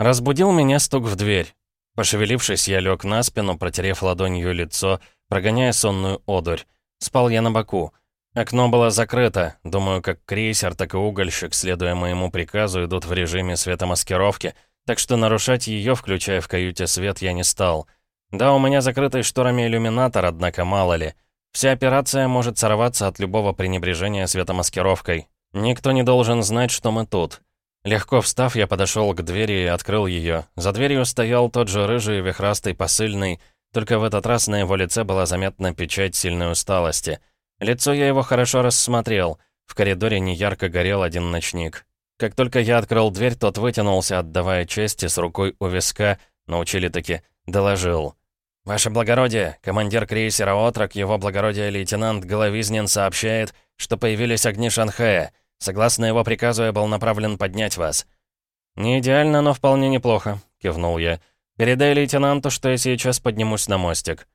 Разбудил меня стук в дверь. Пошевелившись, я лег на спину, протерев ладонью лицо, прогоняя сонную одурь. Спал я на боку. Окно было закрыто. Думаю, как крейсер, так и угольщик, следуя моему приказу, идут в режиме светомаскировки, так что нарушать ее, включая в каюте свет, я не стал. Да, у меня закрытый шторами иллюминатор, однако мало ли. Вся операция может сорваться от любого пренебрежения светомаскировкой. Никто не должен знать, что мы тут. Легко встав, я подошел к двери и открыл ее. За дверью стоял тот же рыжий вихрастый посыльный, только в этот раз на его лице была заметна печать сильной усталости. Лицо я его хорошо рассмотрел. В коридоре неярко горел один ночник. Как только я открыл дверь, тот вытянулся, отдавая чести с рукой у виска, научили-таки, доложил. «Ваше благородие, командир крейсера «Отрок», его благородие лейтенант Головизнин сообщает, что появились огни Шанхая. Согласно его приказу, я был направлен поднять вас». «Не идеально, но вполне неплохо», — кивнул я. «Передай лейтенанту, что я сейчас поднимусь на мостик».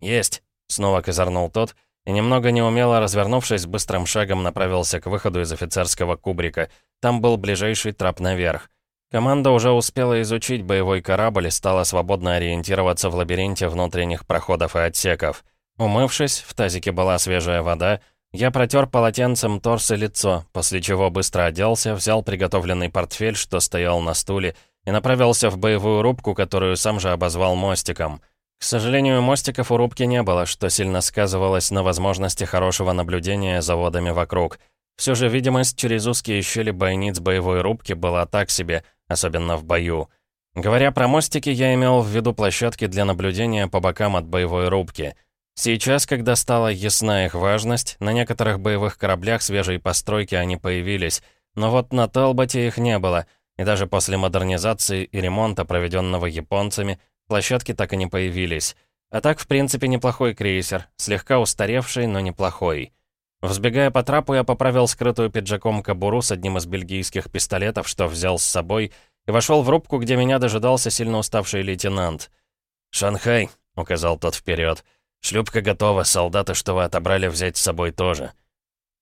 «Есть», — снова козырнул тот, и немного неумело развернувшись, быстрым шагом направился к выходу из офицерского кубрика. Там был ближайший трап наверх. Команда уже успела изучить боевой корабль и стала свободно ориентироваться в лабиринте внутренних проходов и отсеков. Умывшись, в тазике была свежая вода, я протер полотенцем торс и лицо, после чего быстро оделся, взял приготовленный портфель, что стоял на стуле, и направился в боевую рубку, которую сам же обозвал мостиком. К сожалению, мостиков у рубки не было, что сильно сказывалось на возможности хорошего наблюдения за водами вокруг. Все же видимость через узкие щели бойниц боевой рубки была так себе — особенно в бою. Говоря про мостики, я имел в виду площадки для наблюдения по бокам от боевой рубки. Сейчас, когда стала ясна их важность, на некоторых боевых кораблях свежей постройки они появились, но вот на Телботе их не было, и даже после модернизации и ремонта, проведенного японцами, площадки так и не появились. А так, в принципе, неплохой крейсер, слегка устаревший, но неплохой. Взбегая по трапу, я поправил скрытую пиджаком кобуру с одним из бельгийских пистолетов, что взял с собой, и вошел в рубку, где меня дожидался сильно уставший лейтенант. «Шанхай», — указал тот вперед. «Шлюпка готова, солдаты, что вы отобрали, взять с собой тоже».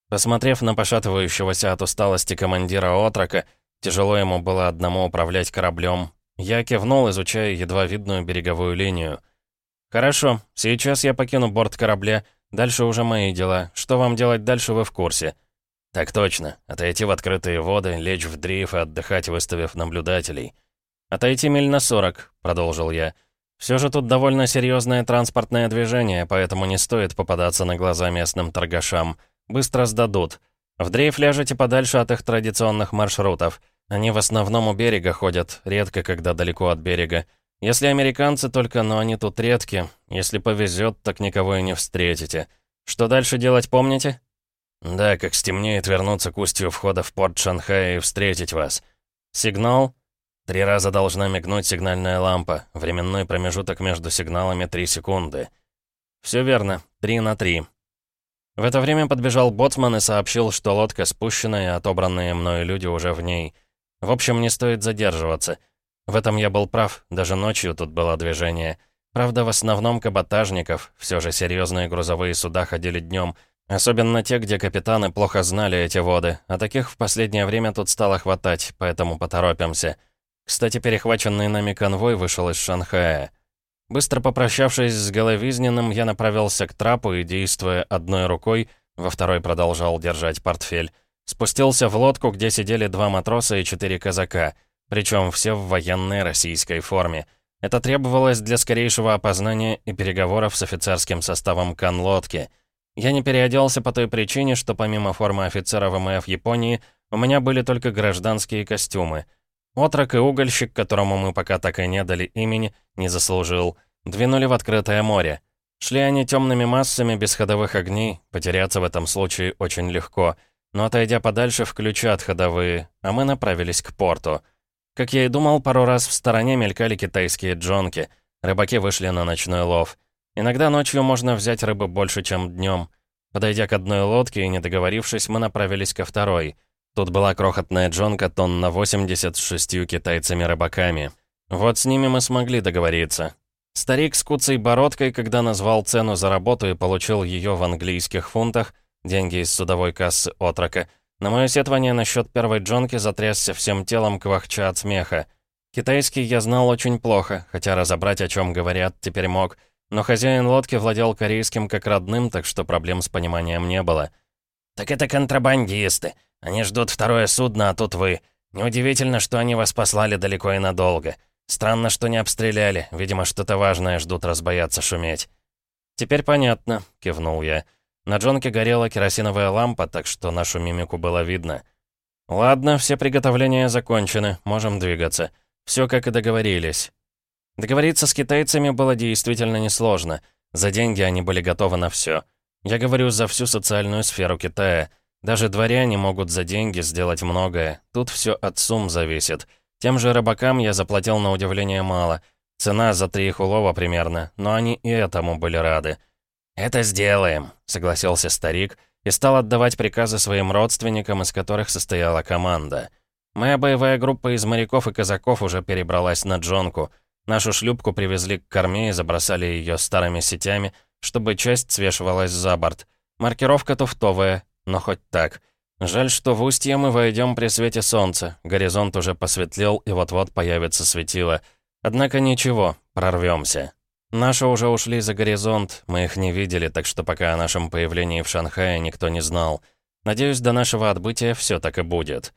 Посмотрев на пошатывающегося от усталости командира отрока, тяжело ему было одному управлять кораблем, я кивнул, изучая едва видную береговую линию. «Хорошо, сейчас я покину борт корабля, Дальше уже мои дела. Что вам делать дальше, вы в курсе». «Так точно. Отойти в открытые воды, лечь в дрейф и отдыхать, выставив наблюдателей». «Отойти миль на сорок», — продолжил я. «Все же тут довольно серьезное транспортное движение, поэтому не стоит попадаться на глаза местным торгашам. Быстро сдадут. В дрейф ляжете подальше от их традиционных маршрутов. Они в основном у берега ходят, редко когда далеко от берега. Если американцы только, но они тут редки. Если повезет, так никого и не встретите. Что дальше делать, помните? Да, как стемнеет, вернуться к устью входа в порт Шанхая и встретить вас. Сигнал? Три раза должна мигнуть сигнальная лампа. Временной промежуток между сигналами три секунды. Все верно. Три на три. В это время подбежал боцман и сообщил, что лодка спущена, и отобранные мною люди уже в ней. В общем, не стоит задерживаться. В этом я был прав, даже ночью тут было движение. Правда, в основном каботажников, все же серьезные грузовые суда ходили днем, особенно те, где капитаны плохо знали эти воды, а таких в последнее время тут стало хватать, поэтому поторопимся. Кстати, перехваченный нами конвой вышел из Шанхая. Быстро попрощавшись с Головизненным, я направился к трапу и, действуя одной рукой, во второй продолжал держать портфель, спустился в лодку, где сидели два матроса и четыре казака — причем все в военной российской форме. Это требовалось для скорейшего опознания и переговоров с офицерским составом конлодки. Я не переоделся по той причине, что помимо формы офицера ВМФ Японии, у меня были только гражданские костюмы. Отрок и угольщик, которому мы пока так и не дали имени, не заслужил. Двинули в открытое море. Шли они темными массами без ходовых огней, потеряться в этом случае очень легко. Но отойдя подальше, включат ходовые, а мы направились к порту. Как я и думал, пару раз в стороне мелькали китайские джонки. Рыбаки вышли на ночной лов. Иногда ночью можно взять рыбы больше, чем днем. Подойдя к одной лодке и не договорившись, мы направились ко второй. Тут была крохотная джонка тонн на 80 с шестью китайцами-рыбаками. Вот с ними мы смогли договориться. Старик с куцей бородкой, когда назвал цену за работу и получил ее в английских фунтах, деньги из судовой кассы отрока, на мое сетование насчет первой джонки затрясся всем телом квахча от смеха. Китайский я знал очень плохо, хотя разобрать, о чем говорят, теперь мог. Но хозяин лодки владел корейским как родным, так что проблем с пониманием не было. «Так это контрабандисты. Они ждут второе судно, а тут вы. Неудивительно, что они вас послали далеко и надолго. Странно, что не обстреляли. Видимо, что-то важное ждут, разбоятся шуметь». «Теперь понятно», — кивнул я. На джонке горела керосиновая лампа, так что нашу мимику было видно. «Ладно, все приготовления закончены, можем двигаться. Все как и договорились». Договориться с китайцами было действительно несложно. За деньги они были готовы на все. Я говорю за всю социальную сферу Китая. Даже дворяне могут за деньги сделать многое. Тут все от сумм зависит. Тем же рыбакам я заплатил на удивление мало. Цена за три их улова примерно, но они и этому были рады. «Это сделаем», — согласился старик и стал отдавать приказы своим родственникам, из которых состояла команда. Моя боевая группа из моряков и казаков уже перебралась на Джонку. Нашу шлюпку привезли к корме и забросали ее старыми сетями, чтобы часть свешивалась за борт. Маркировка туфтовая, но хоть так. Жаль, что в устье мы войдем при свете солнца. Горизонт уже посветлел, и вот-вот появится светило. Однако ничего, прорвемся. Наши уже ушли за горизонт, мы их не видели, так что пока о нашем появлении в Шанхае никто не знал. Надеюсь, до нашего отбытия все так и будет.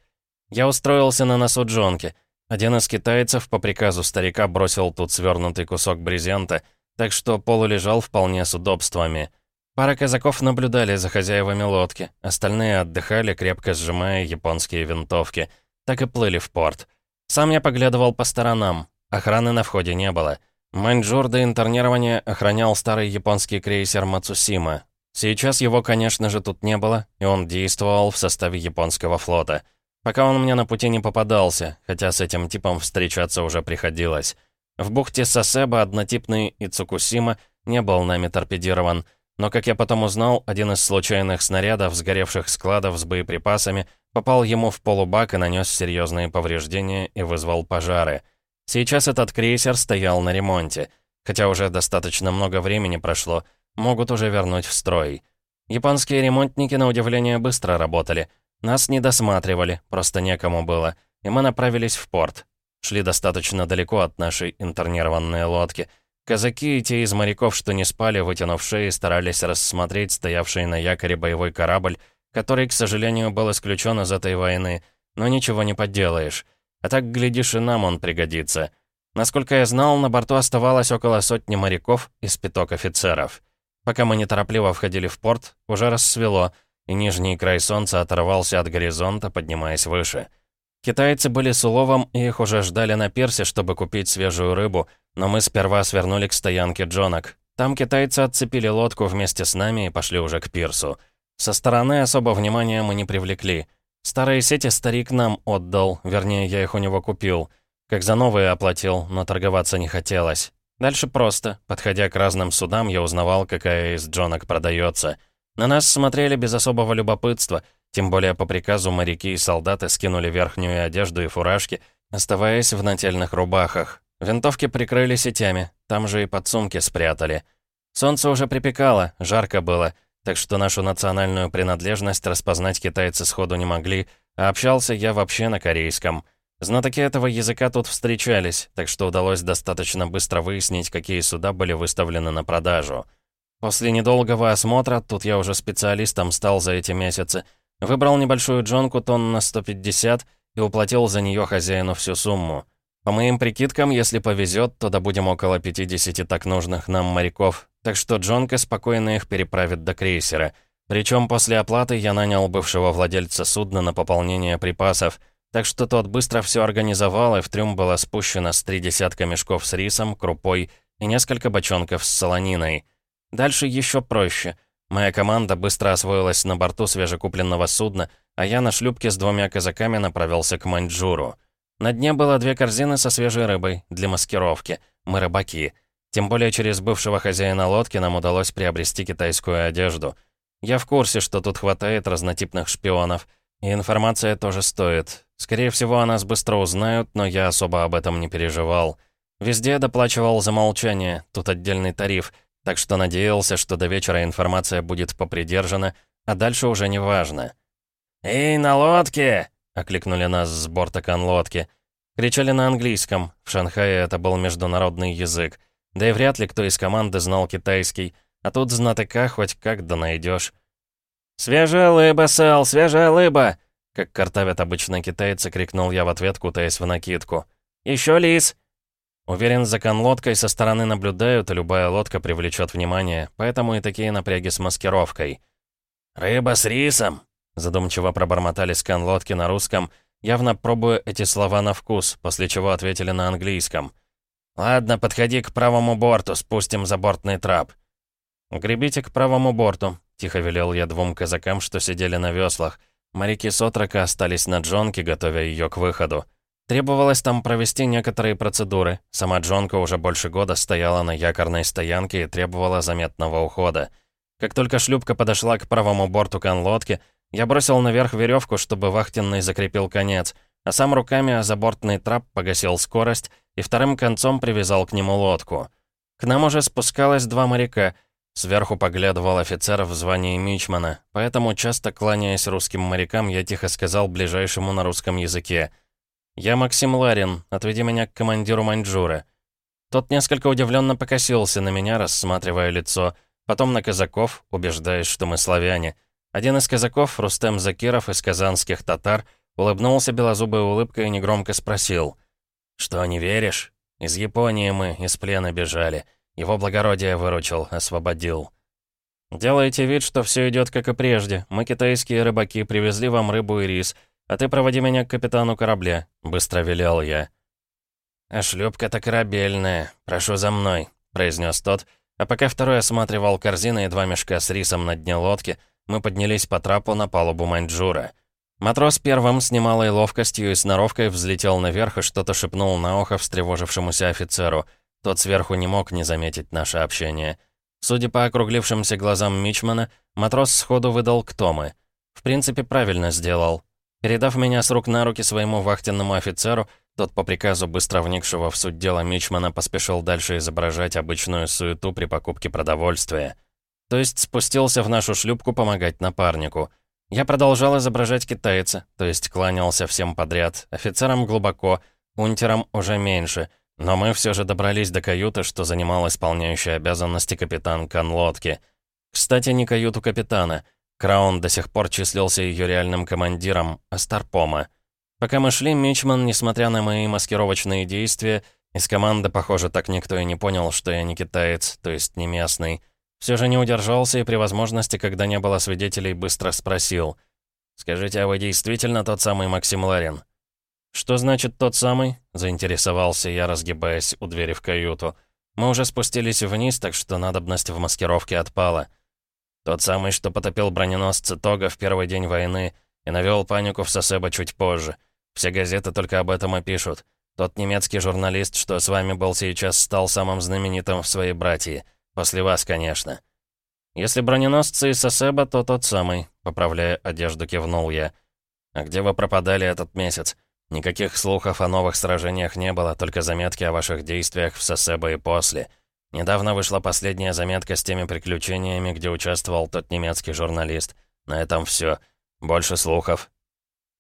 Я устроился на носу Джонки. Один из китайцев по приказу старика бросил тут свернутый кусок брезента, так что полу лежал вполне с удобствами. Пара казаков наблюдали за хозяевами лодки, остальные отдыхали, крепко сжимая японские винтовки. Так и плыли в порт. Сам я поглядывал по сторонам. Охраны на входе не было. Маньчжур до интернирования охранял старый японский крейсер «Мацусима». Сейчас его, конечно же, тут не было, и он действовал в составе японского флота. Пока он мне на пути не попадался, хотя с этим типом встречаться уже приходилось. В бухте Сасеба однотипный Ицукусима не был нами торпедирован, но, как я потом узнал, один из случайных снарядов, сгоревших складов с боеприпасами, попал ему в полубак и нанес серьезные повреждения и вызвал пожары — Сейчас этот крейсер стоял на ремонте. Хотя уже достаточно много времени прошло, могут уже вернуть в строй. Японские ремонтники, на удивление, быстро работали. Нас не досматривали, просто некому было, и мы направились в порт. Шли достаточно далеко от нашей интернированной лодки. Казаки и те из моряков, что не спали, вытянув шеи, старались рассмотреть стоявший на якоре боевой корабль, который, к сожалению, был исключен из этой войны, но ничего не подделаешь. А так, глядишь, и нам он пригодится. Насколько я знал, на борту оставалось около сотни моряков и спиток офицеров. Пока мы неторопливо входили в порт, уже рассвело, и нижний край солнца оторвался от горизонта, поднимаясь выше. Китайцы были с уловом, и их уже ждали на пирсе, чтобы купить свежую рыбу, но мы сперва свернули к стоянке Джонок. Там китайцы отцепили лодку вместе с нами и пошли уже к пирсу. Со стороны особо внимания мы не привлекли. Старые сети старик нам отдал, вернее, я их у него купил. Как за новые оплатил, но торговаться не хотелось. Дальше просто. Подходя к разным судам, я узнавал, какая из джонок продается. На нас смотрели без особого любопытства, тем более по приказу моряки и солдаты скинули верхнюю одежду и фуражки, оставаясь в нательных рубахах. Винтовки прикрыли сетями, там же и подсумки спрятали. Солнце уже припекало, жарко было — так что нашу национальную принадлежность распознать китайцы сходу не могли, а общался я вообще на корейском. Знатоки этого языка тут встречались, так что удалось достаточно быстро выяснить, какие суда были выставлены на продажу. После недолгого осмотра, тут я уже специалистом стал за эти месяцы, выбрал небольшую джонку тонн на 150 и уплатил за нее хозяину всю сумму. По моим прикидкам, если повезет, то добудем около 50 так нужных нам моряков, так что Джонка спокойно их переправит до крейсера. Причем после оплаты я нанял бывшего владельца судна на пополнение припасов, так что тот быстро все организовал, и в трюм было спущено с три десятка мешков с рисом, крупой и несколько бочонков с солониной. Дальше еще проще. Моя команда быстро освоилась на борту свежекупленного судна, а я на шлюпке с двумя казаками направился к Маньчжуру. На дне было две корзины со свежей рыбой для маскировки. Мы рыбаки. Тем более через бывшего хозяина лодки нам удалось приобрести китайскую одежду. Я в курсе, что тут хватает разнотипных шпионов. И информация тоже стоит. Скорее всего, о нас быстро узнают, но я особо об этом не переживал. Везде доплачивал за молчание, тут отдельный тариф, так что надеялся, что до вечера информация будет попридержана, а дальше уже не важно. «Эй, на лодке!» — окликнули нас с борта конлодки. Кричали на английском, в Шанхае это был международный язык. Да и вряд ли кто из команды знал китайский, а тут знатока хоть как да найдешь. «Свежая лыба, Сэл, свежая лыба!» Как картавят обычно китайцы, крикнул я в ответ, кутаясь в накидку. «Еще лис!» Уверен, за конлодкой со стороны наблюдают, и любая лодка привлечет внимание, поэтому и такие напряги с маскировкой. «Рыба с рисом!» Задумчиво пробормотали с конлодки на русском, явно пробуя эти слова на вкус, после чего ответили на английском. «Ладно, подходи к правому борту, спустим забортный трап». «Гребите к правому борту», — тихо велел я двум казакам, что сидели на веслах. Моряки Сотрока остались на джонке, готовя ее к выходу. Требовалось там провести некоторые процедуры. Сама джонка уже больше года стояла на якорной стоянке и требовала заметного ухода. Как только шлюпка подошла к правому борту конлодки, я бросил наверх веревку, чтобы вахтенный закрепил конец, а сам руками о забортный трап погасил скорость и вторым концом привязал к нему лодку. К нам уже спускалось два моряка — Сверху поглядывал офицер в звании мичмана, поэтому, часто кланяясь русским морякам, я тихо сказал ближайшему на русском языке. «Я Максим Ларин, отведи меня к командиру Маньчжура». Тот несколько удивленно покосился на меня, рассматривая лицо, потом на казаков, убеждаясь, что мы славяне. Один из казаков, Рустем Закиров из казанских татар, улыбнулся белозубой улыбкой и негромко спросил. «Что, не веришь? Из Японии мы из плена бежали». Его благородие выручил, освободил. «Делайте вид, что все идет как и прежде. Мы, китайские рыбаки, привезли вам рыбу и рис, а ты проводи меня к капитану корабля», — быстро велел я. «А шлюпка-то корабельная. Прошу за мной», — произнес тот. А пока второй осматривал корзины и два мешка с рисом на дне лодки, мы поднялись по трапу на палубу Маньчжура. Матрос первым с немалой ловкостью и сноровкой взлетел наверх и что-то шепнул на ухо встревожившемуся офицеру — тот сверху не мог не заметить наше общение. Судя по округлившимся глазам Мичмана, матрос сходу выдал, кто мы. В принципе, правильно сделал. Передав меня с рук на руки своему вахтенному офицеру, тот по приказу быстро вникшего в суть дела Мичмана поспешил дальше изображать обычную суету при покупке продовольствия. То есть спустился в нашу шлюпку помогать напарнику. Я продолжал изображать китайца, то есть кланялся всем подряд, офицерам глубоко, унтерам уже меньше — но мы все же добрались до каюты, что занимал исполняющий обязанности капитан конлодки. Кстати, не каюту капитана. Краун до сих пор числился ее реальным командиром, Астарпома. Пока мы шли, Мичман, несмотря на мои маскировочные действия, из команды, похоже, так никто и не понял, что я не китаец, то есть не местный. Все же не удержался и при возможности, когда не было свидетелей, быстро спросил. «Скажите, а вы действительно тот самый Максим Ларин?» «Что значит тот самый?» — заинтересовался я, разгибаясь у двери в каюту. «Мы уже спустились вниз, так что надобность в маскировке отпала. Тот самый, что потопил броненосцы Тога в первый день войны и навел панику в Сосебо чуть позже. Все газеты только об этом и пишут. Тот немецкий журналист, что с вами был сейчас, стал самым знаменитым в своей братьи. После вас, конечно». «Если броненосцы из Сосеба, то тот самый», — поправляя одежду, кивнул я. «А где вы пропадали этот месяц?» Никаких слухов о новых сражениях не было, только заметки о ваших действиях в Сосебо и после. Недавно вышла последняя заметка с теми приключениями, где участвовал тот немецкий журналист. На этом все. Больше слухов.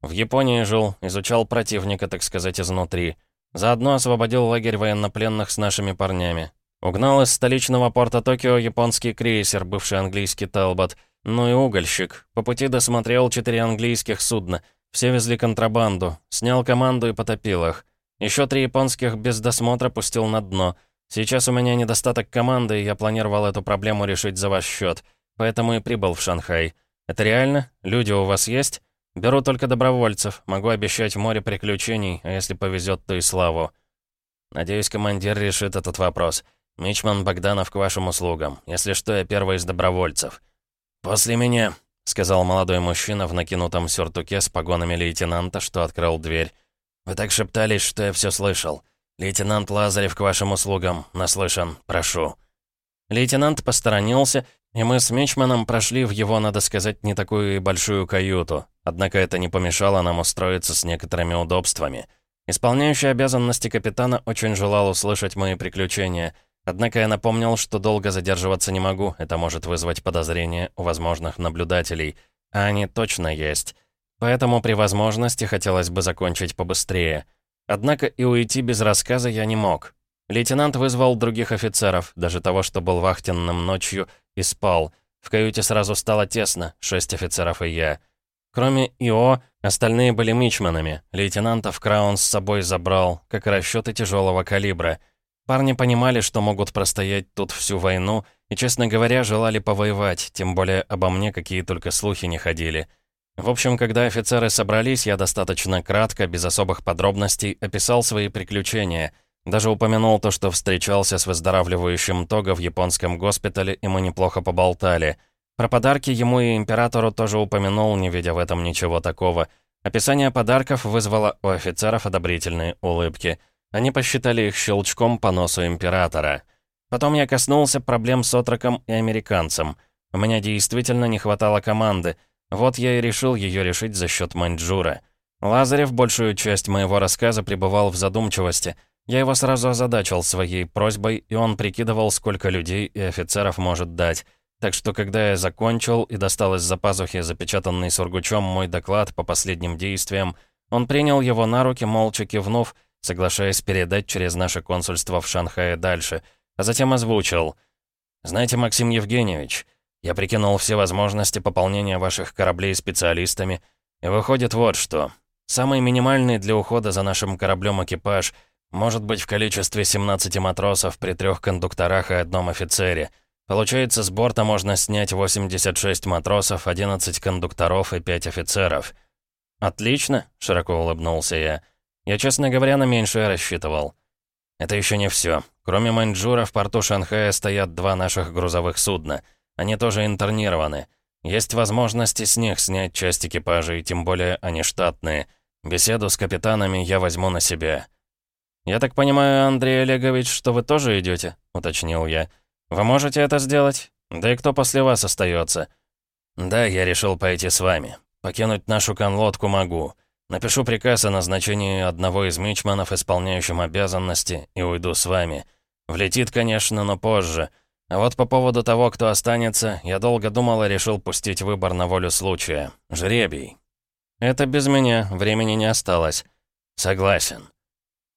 В Японии жил, изучал противника, так сказать, изнутри. Заодно освободил лагерь военнопленных с нашими парнями. Угнал из столичного порта Токио японский крейсер, бывший английский Талбот, ну и угольщик. По пути досмотрел четыре английских судна — все везли контрабанду. Снял команду и потопил их. Еще три японских без досмотра пустил на дно. Сейчас у меня недостаток команды, и я планировал эту проблему решить за ваш счет. Поэтому и прибыл в Шанхай. Это реально? Люди у вас есть? Беру только добровольцев. Могу обещать море приключений, а если повезет, то и славу. Надеюсь, командир решит этот вопрос. Мичман Богданов к вашим услугам. Если что, я первый из добровольцев. «После меня», — сказал молодой мужчина в накинутом сюртуке с погонами лейтенанта, что открыл дверь. «Вы так шептались, что я все слышал. Лейтенант Лазарев к вашим услугам. Наслышан. Прошу». Лейтенант посторонился, и мы с Мичманом прошли в его, надо сказать, не такую большую каюту. Однако это не помешало нам устроиться с некоторыми удобствами. Исполняющий обязанности капитана очень желал услышать мои приключения — Однако я напомнил, что долго задерживаться не могу, это может вызвать подозрения у возможных наблюдателей, а они точно есть. Поэтому при возможности хотелось бы закончить побыстрее. Однако и уйти без рассказа я не мог. Лейтенант вызвал других офицеров, даже того, что был вахтенным ночью, и спал. В каюте сразу стало тесно, шесть офицеров и я. Кроме ИО, остальные были мичманами. Лейтенантов Краун с собой забрал, как расчеты тяжелого калибра. Парни понимали, что могут простоять тут всю войну, и, честно говоря, желали повоевать, тем более обо мне какие только слухи не ходили. В общем, когда офицеры собрались, я достаточно кратко, без особых подробностей, описал свои приключения. Даже упомянул то, что встречался с выздоравливающим Тога в японском госпитале, и мы неплохо поболтали. Про подарки ему и императору тоже упомянул, не видя в этом ничего такого. Описание подарков вызвало у офицеров одобрительные улыбки. Они посчитали их щелчком по носу императора. Потом я коснулся проблем с отроком и американцем. У меня действительно не хватало команды — вот я и решил ее решить за счет Маньчжура. Лазарев большую часть моего рассказа пребывал в задумчивости. Я его сразу озадачил своей просьбой, и он прикидывал, сколько людей и офицеров может дать. Так что, когда я закончил и достал из-за пазухи запечатанный сургучом мой доклад по последним действиям, он принял его на руки, молча кивнув, соглашаясь передать через наше консульство в Шанхае дальше, а затем озвучил. «Знаете, Максим Евгеньевич, я прикинул все возможности пополнения ваших кораблей специалистами, и выходит вот что. Самый минимальный для ухода за нашим кораблем экипаж может быть в количестве 17 матросов при трех кондукторах и одном офицере. Получается, с борта можно снять 86 матросов, 11 кондукторов и 5 офицеров. «Отлично», — широко улыбнулся я. «Я, честно говоря, на меньшее рассчитывал». «Это еще не все. Кроме Маньчжура, в порту Шанхая стоят два наших грузовых судна — они тоже интернированы. Есть возможности с них снять часть экипажа, и тем более они штатные. Беседу с капитанами я возьму на себя». «Я так понимаю, Андрей Олегович, что вы тоже идете? уточнил я. «Вы можете это сделать? Да и кто после вас остается? «Да, я решил пойти с вами. Покинуть нашу конлодку могу. Напишу приказ о назначении одного из мичманов, исполняющим обязанности, и уйду с вами. Влетит, конечно, но позже». А вот по поводу того, кто останется, я долго думал и решил пустить выбор на волю случая. Жребий. Это без меня, времени не осталось. Согласен.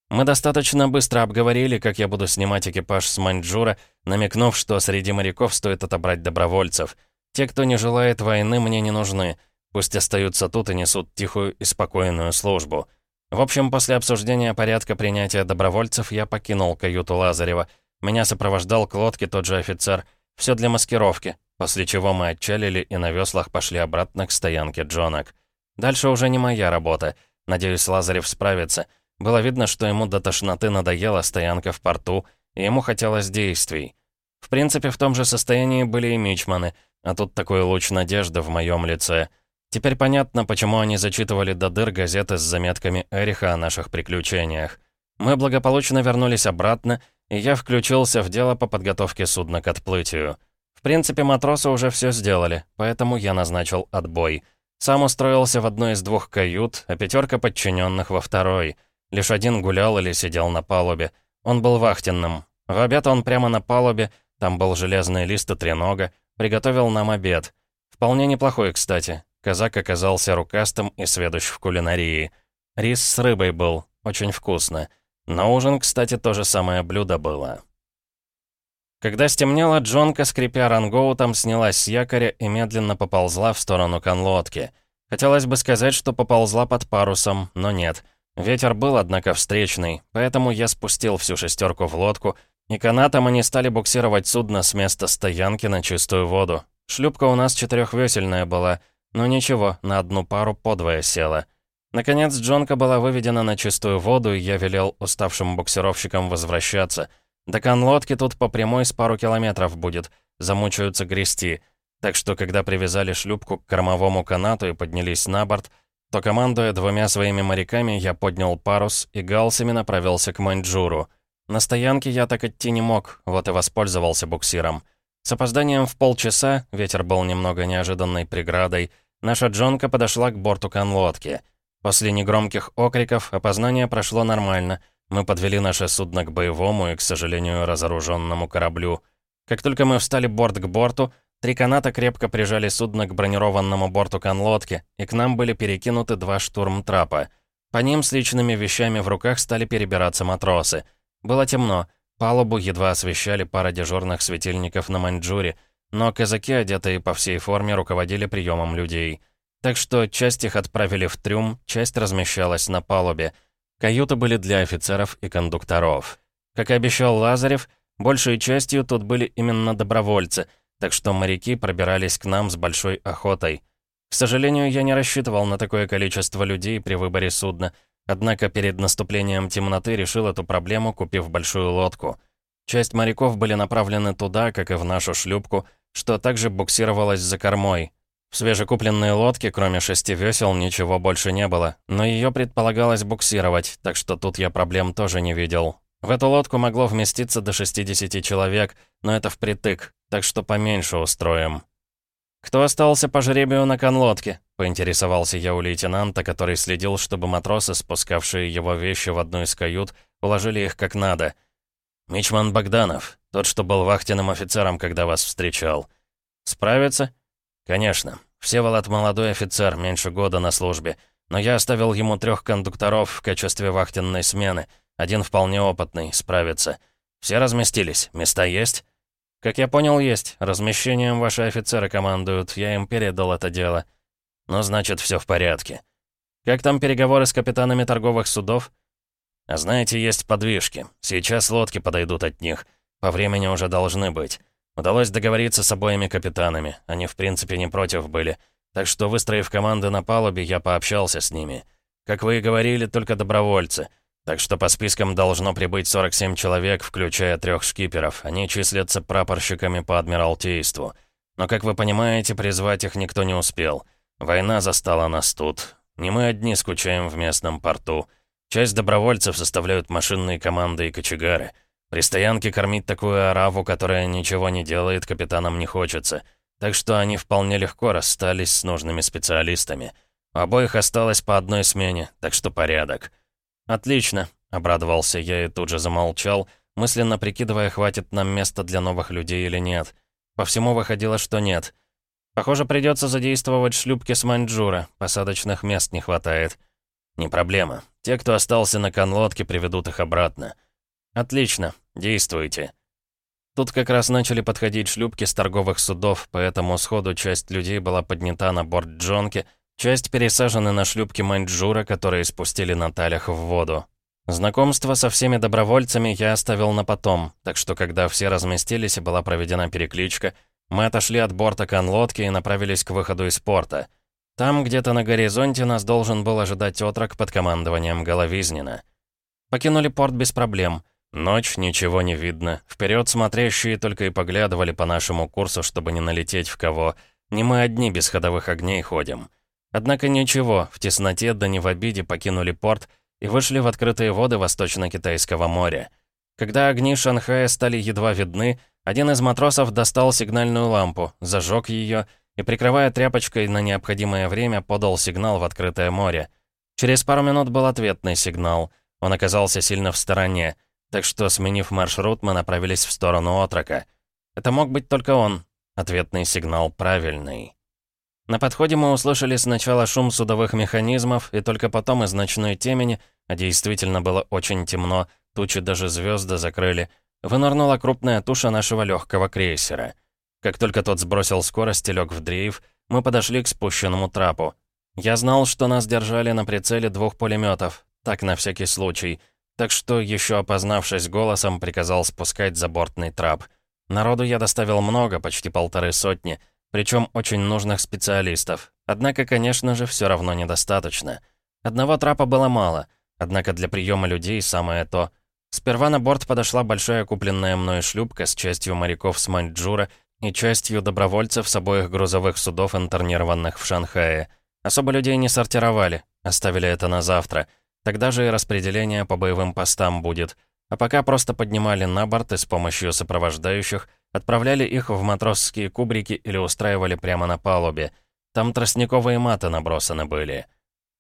Мы достаточно быстро обговорили, как я буду снимать экипаж с Маньчжура, намекнув, что среди моряков стоит отобрать добровольцев. Те, кто не желает войны, мне не нужны. Пусть остаются тут и несут тихую и спокойную службу. В общем, после обсуждения порядка принятия добровольцев я покинул каюту Лазарева — меня сопровождал к лодке тот же офицер. Все для маскировки, после чего мы отчалили и на веслах пошли обратно к стоянке Джонок. Дальше уже не моя работа. Надеюсь, Лазарев справится. Было видно, что ему до тошноты надоела стоянка в порту, и ему хотелось действий. В принципе, в том же состоянии были и мичманы, а тут такой луч надежды в моем лице. Теперь понятно, почему они зачитывали до дыр газеты с заметками Эриха о наших приключениях. Мы благополучно вернулись обратно, я включился в дело по подготовке судна к отплытию. В принципе, матросы уже все сделали, поэтому я назначил отбой. Сам устроился в одной из двух кают, а пятерка подчиненных во второй. Лишь один гулял или сидел на палубе. Он был вахтенным. В обед он прямо на палубе, там был железный лист и тренога, приготовил нам обед. Вполне неплохой, кстати. Казак оказался рукастым и сведущ в кулинарии. Рис с рыбой был, очень вкусно. На ужин, кстати, то же самое блюдо было. Когда стемнело, Джонка, скрипя рангоутом, снялась с якоря и медленно поползла в сторону конлодки. Хотелось бы сказать, что поползла под парусом, но нет. Ветер был, однако, встречный, поэтому я спустил всю шестерку в лодку, и канатом они стали буксировать судно с места стоянки на чистую воду. Шлюпка у нас четырехвесельная была, но ничего, на одну пару подвое села. Наконец, Джонка была выведена на чистую воду, и я велел уставшим буксировщикам возвращаться. До конлодки тут по прямой с пару километров будет, замучаются грести. Так что, когда привязали шлюпку к кормовому канату и поднялись на борт, то, командуя двумя своими моряками, я поднял парус и галсами направился к Маньчжуру. На стоянке я так идти не мог, вот и воспользовался буксиром. С опозданием в полчаса, ветер был немного неожиданной преградой, наша Джонка подошла к борту конлодки — После негромких окриков опознание прошло нормально. Мы подвели наше судно к боевому и, к сожалению, разоруженному кораблю. Как только мы встали борт к борту, три каната крепко прижали судно к бронированному борту конлодки, и к нам были перекинуты два штурмтрапа. По ним с личными вещами в руках стали перебираться матросы. Было темно, палубу едва освещали пара дежурных светильников на маньчжуре, но казаки, одетые по всей форме, руководили приемом людей. Так что часть их отправили в трюм, часть размещалась на палубе. Каюты были для офицеров и кондукторов. Как и обещал Лазарев, большей частью тут были именно добровольцы, так что моряки пробирались к нам с большой охотой. К сожалению, я не рассчитывал на такое количество людей при выборе судна, однако перед наступлением темноты решил эту проблему, купив большую лодку. Часть моряков были направлены туда, как и в нашу шлюпку, что также буксировалось за кормой. В свежекупленной лодке, кроме шести весел, ничего больше не было, но ее предполагалось буксировать, так что тут я проблем тоже не видел. В эту лодку могло вместиться до 60 человек, но это впритык, так что поменьше устроим. «Кто остался по жребию на конлодке?» — поинтересовался я у лейтенанта, который следил, чтобы матросы, спускавшие его вещи в одну из кают, уложили их как надо. «Мичман Богданов, тот, что был вахтенным офицером, когда вас встречал. Справится?» «Конечно. Всеволод молодой офицер, меньше года на службе. Но я оставил ему трех кондукторов в качестве вахтенной смены. Один вполне опытный, справится. Все разместились, места есть?» «Как я понял, есть. Размещением ваши офицеры командуют. Я им передал это дело». «Ну, значит, все в порядке». «Как там переговоры с капитанами торговых судов?» «А знаете, есть подвижки. Сейчас лодки подойдут от них. По времени уже должны быть. Удалось договориться с обоими капитанами. Они, в принципе, не против были. Так что, выстроив команды на палубе, я пообщался с ними. Как вы и говорили, только добровольцы. Так что по спискам должно прибыть 47 человек, включая трех шкиперов. Они числятся прапорщиками по Адмиралтейству. Но, как вы понимаете, призвать их никто не успел. Война застала нас тут. Не мы одни скучаем в местном порту. Часть добровольцев составляют машинные команды и кочегары. При стоянке кормить такую араву, которая ничего не делает, капитанам не хочется. Так что они вполне легко расстались с нужными специалистами. У обоих осталось по одной смене, так что порядок. «Отлично», — обрадовался я и тут же замолчал, мысленно прикидывая, хватит нам места для новых людей или нет. По всему выходило, что нет. Похоже, придется задействовать шлюпки с Маньчжура, посадочных мест не хватает. Не проблема. Те, кто остался на конлодке, приведут их обратно. Отлично, действуйте. Тут как раз начали подходить шлюпки с торговых судов, поэтому сходу часть людей была поднята на борт Джонки, Часть пересажены на шлюпки Маньчжура, которые спустили на талях в воду. Знакомство со всеми добровольцами я оставил на потом, так что когда все разместились и была проведена перекличка, мы отошли от борта конлодки и направились к выходу из порта. Там, где-то на горизонте, нас должен был ожидать отрок под командованием Головизнина. Покинули порт без проблем. Ночь, ничего не видно. Вперед смотрящие только и поглядывали по нашему курсу, чтобы не налететь в кого. Не мы одни без ходовых огней ходим. Однако ничего, в тесноте да не в обиде покинули порт и вышли в открытые воды Восточно-Китайского моря. Когда огни Шанхая стали едва видны, один из матросов достал сигнальную лампу, зажег ее и, прикрывая тряпочкой на необходимое время, подал сигнал в открытое море. Через пару минут был ответный сигнал. Он оказался сильно в стороне, так что, сменив маршрут, мы направились в сторону отрока. Это мог быть только он. Ответный сигнал правильный. На подходе мы услышали сначала шум судовых механизмов, и только потом из ночной темени, а действительно было очень темно, тучи даже звезды закрыли, вынырнула крупная туша нашего легкого крейсера. Как только тот сбросил скорость и лег в дрейф, мы подошли к спущенному трапу. Я знал, что нас держали на прицеле двух пулеметов, так на всякий случай, так что, еще опознавшись голосом, приказал спускать забортный трап. Народу я доставил много, почти полторы сотни — причем очень нужных специалистов. Однако, конечно же, все равно недостаточно. Одного трапа было мало, однако для приема людей самое то. Сперва на борт подошла большая купленная мной шлюпка с частью моряков с Маньчжура и частью добровольцев с обоих грузовых судов, интернированных в Шанхае. Особо людей не сортировали, оставили это на завтра. Тогда же и распределение по боевым постам будет. А пока просто поднимали на борт и с помощью сопровождающих Отправляли их в матросские кубрики или устраивали прямо на палубе. Там тростниковые маты набросаны были.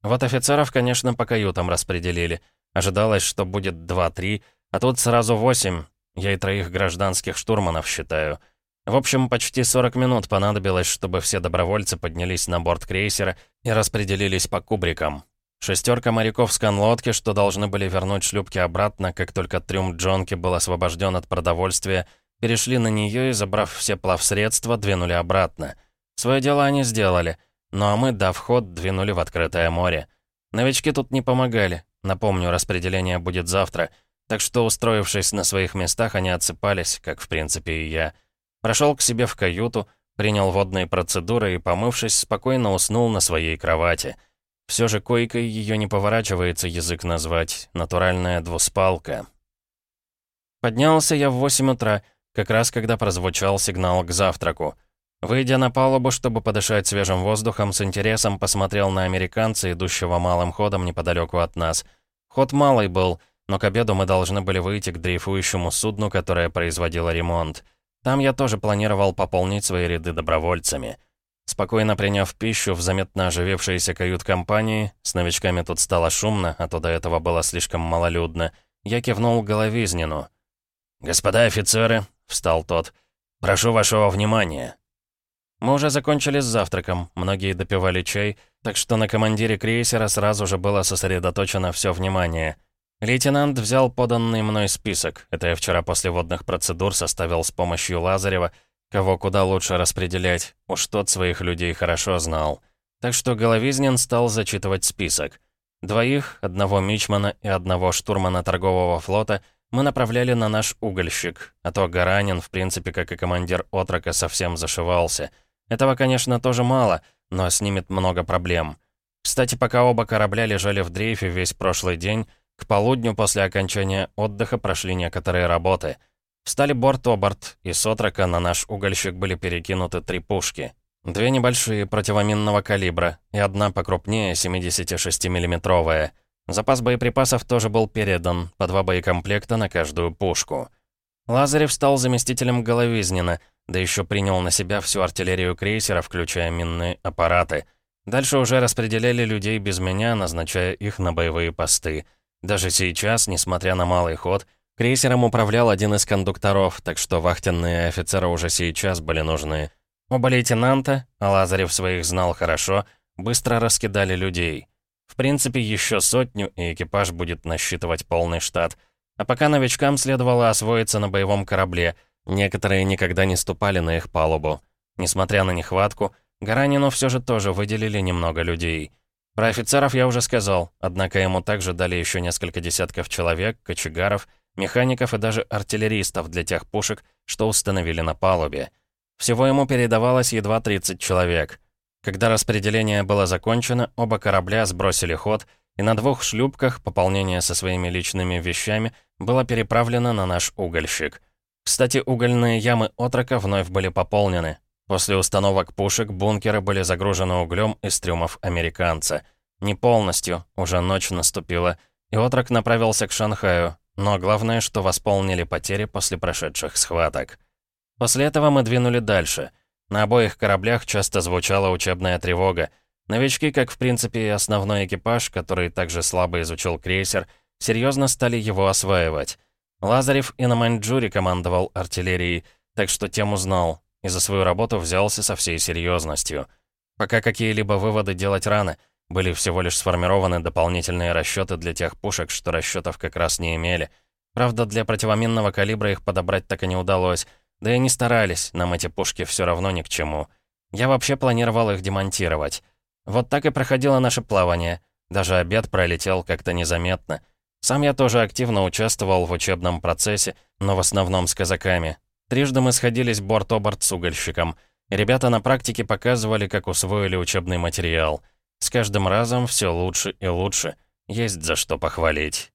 Вот офицеров, конечно, по каютам распределили. Ожидалось, что будет 2-3, а тут сразу 8. Я и троих гражданских штурманов считаю. В общем, почти 40 минут понадобилось, чтобы все добровольцы поднялись на борт крейсера и распределились по кубрикам. Шестерка моряков с конлодки, что должны были вернуть шлюпки обратно, как только трюм Джонки был освобожден от продовольствия, перешли на нее и, забрав все плавсредства, двинули обратно. Свое дело они сделали, ну а мы, дав ход, двинули в открытое море. Новички тут не помогали. Напомню, распределение будет завтра. Так что, устроившись на своих местах, они отсыпались, как в принципе и я. Прошел к себе в каюту, принял водные процедуры и, помывшись, спокойно уснул на своей кровати. Все же койкой ее не поворачивается язык назвать. Натуральная двуспалка. Поднялся я в 8 утра, как раз когда прозвучал сигнал к завтраку. Выйдя на палубу, чтобы подышать свежим воздухом, с интересом посмотрел на американца, идущего малым ходом неподалеку от нас. Ход малый был, но к обеду мы должны были выйти к дрейфующему судну, которое производило ремонт. Там я тоже планировал пополнить свои ряды добровольцами. Спокойно приняв пищу в заметно оживившейся кают-компании, с новичками тут стало шумно, а то до этого было слишком малолюдно, я кивнул Головизнину. «Господа офицеры», — встал тот, — «прошу вашего внимания». Мы уже закончили с завтраком, многие допивали чай, так что на командире крейсера сразу же было сосредоточено все внимание — Лейтенант взял поданный мной список. Это я вчера после водных процедур составил с помощью Лазарева, кого куда лучше распределять. Уж тот своих людей хорошо знал. Так что Головизнин стал зачитывать список. Двоих, одного мичмана и одного штурмана торгового флота, мы направляли на наш угольщик, а то Гаранин, в принципе, как и командир отрока, совсем зашивался. Этого, конечно, тоже мало, но снимет много проблем. Кстати, пока оба корабля лежали в дрейфе весь прошлый день, к полудню после окончания отдыха прошли некоторые работы. Встали борт-оборт, и с отрока на наш угольщик были перекинуты три пушки. Две небольшие противоминного калибра и одна покрупнее 76-миллиметровая. Запас боеприпасов тоже был передан, по два боекомплекта на каждую пушку. Лазарев стал заместителем Головизнина, да еще принял на себя всю артиллерию крейсера, включая минные аппараты. Дальше уже распределяли людей без меня, назначая их на боевые посты — даже сейчас, несмотря на малый ход, крейсером управлял один из кондукторов, так что вахтенные офицеры уже сейчас были нужны. Оба лейтенанта, а Лазарев своих знал хорошо, быстро раскидали людей. В принципе, еще сотню, и экипаж будет насчитывать полный штат. А пока новичкам следовало освоиться на боевом корабле, некоторые никогда не ступали на их палубу. Несмотря на нехватку, Гаранину все же тоже выделили немного людей. Про офицеров я уже сказал, однако ему также дали еще несколько десятков человек, кочегаров, механиков и даже артиллеристов для тех пушек, что установили на палубе. Всего ему передавалось едва 30 человек. Когда распределение было закончено, оба корабля сбросили ход, и на двух шлюпках пополнение со своими личными вещами было переправлено на наш угольщик. Кстати, угольные ямы отрока вновь были пополнены. После установок пушек бункеры были загружены углем из трюмов американца. Не полностью, уже ночь наступила, и отрок направился к Шанхаю, но главное, что восполнили потери после прошедших схваток. После этого мы двинули дальше. На обоих кораблях часто звучала учебная тревога. Новички, как в принципе и основной экипаж, который также слабо изучил крейсер, серьезно стали его осваивать. Лазарев и на Маньчжуре командовал артиллерией, так что тему знал, и за свою работу взялся со всей серьезностью. Пока какие-либо выводы делать рано, были всего лишь сформированы дополнительные расчеты для тех пушек, что расчетов как раз не имели. Правда, для противоминного калибра их подобрать так и не удалось, да и не старались, нам эти пушки все равно ни к чему. Я вообще планировал их демонтировать. Вот так и проходило наше плавание. Даже обед пролетел как-то незаметно. Сам я тоже активно участвовал в учебном процессе, но в основном с казаками. Трижды мы сходились борт-оборт с угольщиком. Ребята на практике показывали, как усвоили учебный материал. С каждым разом все лучше и лучше. Есть за что похвалить.